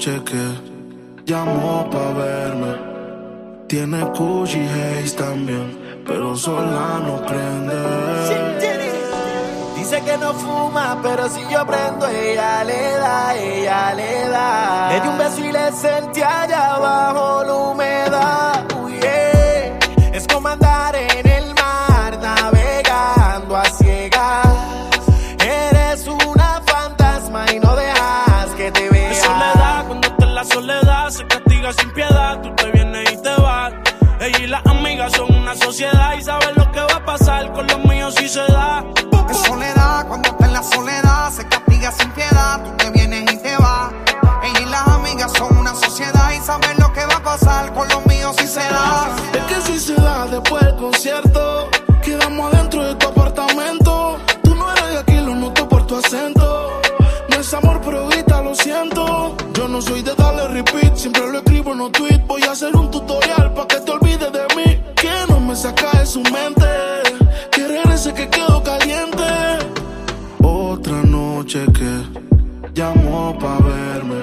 noche que llamó pa' verme. Tiene Gucci Haze también, pero sola no prende. Dice que no fuma, pero si yo prendo, ella le da, ella le da. Le di un beso y le sentí allá abajo la humedad. La soledad, se castiga sin piedad. Tú te vienes y te vas. Ella y las amigas son una sociedad y saben lo que va a pasar con los míos si se da. Es que si se da después del concierto, quedamos adentro de tu apartamento. Tú no eres de aquí, lo noto por tu acento. No es amor, pero ahorita lo siento. Yo no soy de darle repeat, siempre lo escribo en los tweets. Voy a hacer un tutorial para que te olvides de mí. Que no me saca de su mente. Que regrese que quedo caliente. Otra noche que llamó pa' verme.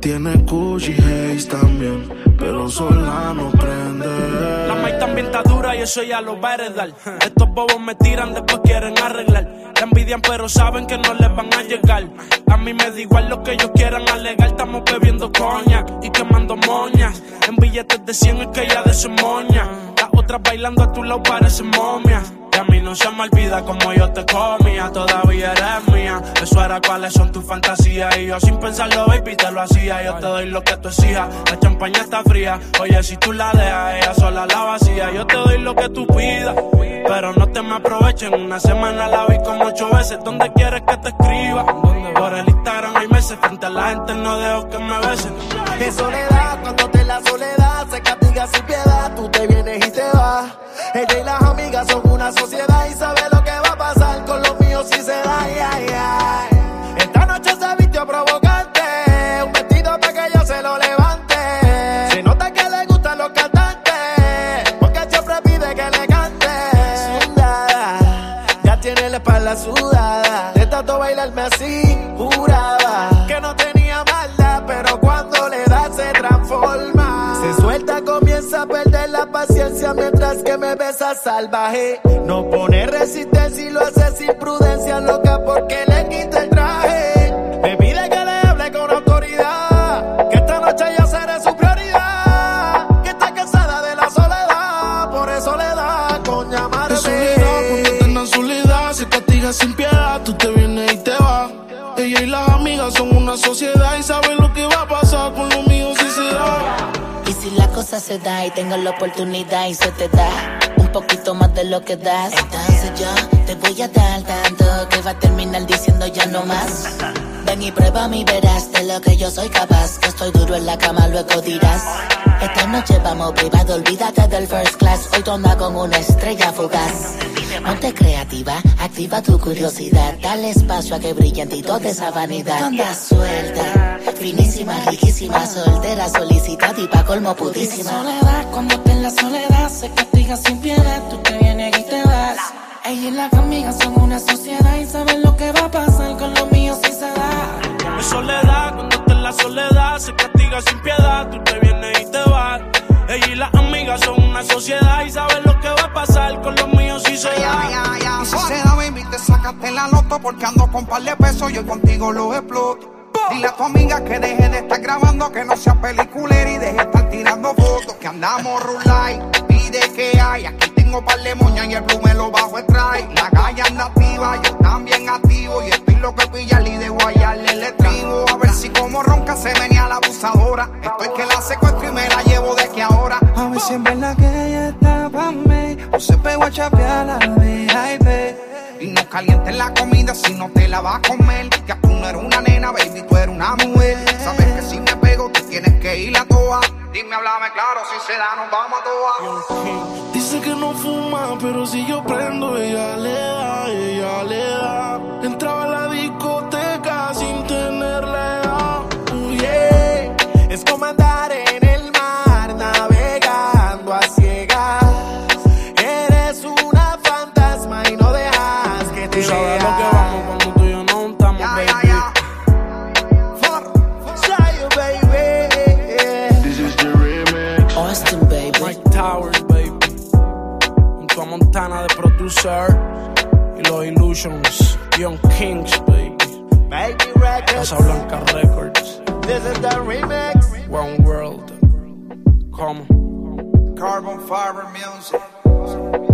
Tiene Gucci Haze también, pero sola no prende. La maíz también está dura y eso ya lo va a heredar. Estos bobos me tiran, después quieren arreglar. La envidian, pero saben que no les van a llegar. A mí me da igual lo que ellos quieran alegar. Estamos bebiendo coña y quemando moñas. En billetes de 100 es que ya de su moña. Las otras bailando a tu lado parecen momias. Y a mí no se me olvida como yo te comía, todavía eres mía. Eso era cuáles son tus fantasías. Y yo sin pensarlo, baby, te lo hacía. Yo te doy lo que tú exijas. La champaña está fría. Oye, si tú la dejas, ella sola la vacía. Yo te doy lo que tú pidas. Pero no te me aprovechen. Una semana la vi como ocho veces. ¿Dónde quieres que te escriba? Por el Instagram hay meses. Frente a la gente no dejo que me besen. Es soledad, sudada. De tanto bailarme así, juraba que no tenía maldad, pero cuando le da se transforma. Se suelta, comienza a perder la paciencia mientras que me besa salvaje. No pone resistencia y lo hace sin prudencia, loca porque le quita el traje. Sin piedad. Tú te vienes y te vas. Ella y las amigas son una sociedad y saben lo que va a pasar con los míos si se da. Y si la cosa se da y tengo la oportunidad y se te da un poquito más de lo que das, entonces yo te voy a dar tanto que va a terminar diciendo ya no más. Ven y prueba mi verás de lo que yo soy capaz. Que estoy duro en la cama, luego dirás. Esta noche vamos privado, olvídate del first class. Hoy andas con una estrella fugaz. Ponte creativa, activa tu curiosidad. Dale espacio a que brille en ti toda esa vanidad. Anda suelta, finísima, riquísima, soltera, solicitada y pa' colmo pudísima. soledad, cuando te en la soledad, se castiga sin piedad, tú te vienes y te vas. Ella y las amigas son una sociedad y saben lo que va a pasar con los míos si se da. Es soledad, cuando estás en la soledad, se castiga sin piedad. Tú te vienes y te vas. Ella y las amigas son una sociedad y saben sacaste la loto porque ando con par de pesos y hoy contigo los exploto. Dile a tu amiga que deje de estar grabando, que no sea peliculera y deje de estar tirando fotos. Que andamos rulay, pide que hay. Aquí tengo par de moñas y el blue me lo bajo el. La calle anda activa, yo también activo. Y estoy loco de pillarle y de guayarle el estribo. A ver si como ronca se venía la abusadora. Estoy que la secuestro y me la llevo de que ahora. A ver si en verdad que ella está pa' mí, o se pegó a chapear la VIP. Calientes la comida si no te la vas a comer. Que tú no eres una nena, baby, tú eres una mujer. Sabes que si me pego, tú tienes que ir a toa. Dime, háblame claro, si se da, nos vamos a toa. Dice que no fuma, pero si yo prendo, ella le da, ella le da. Montana de producer. Y los Illusions. Young Kings, baby. Baby Records. Casa Blanca Records. This is the remix. One World. Come. Carbon fiber music.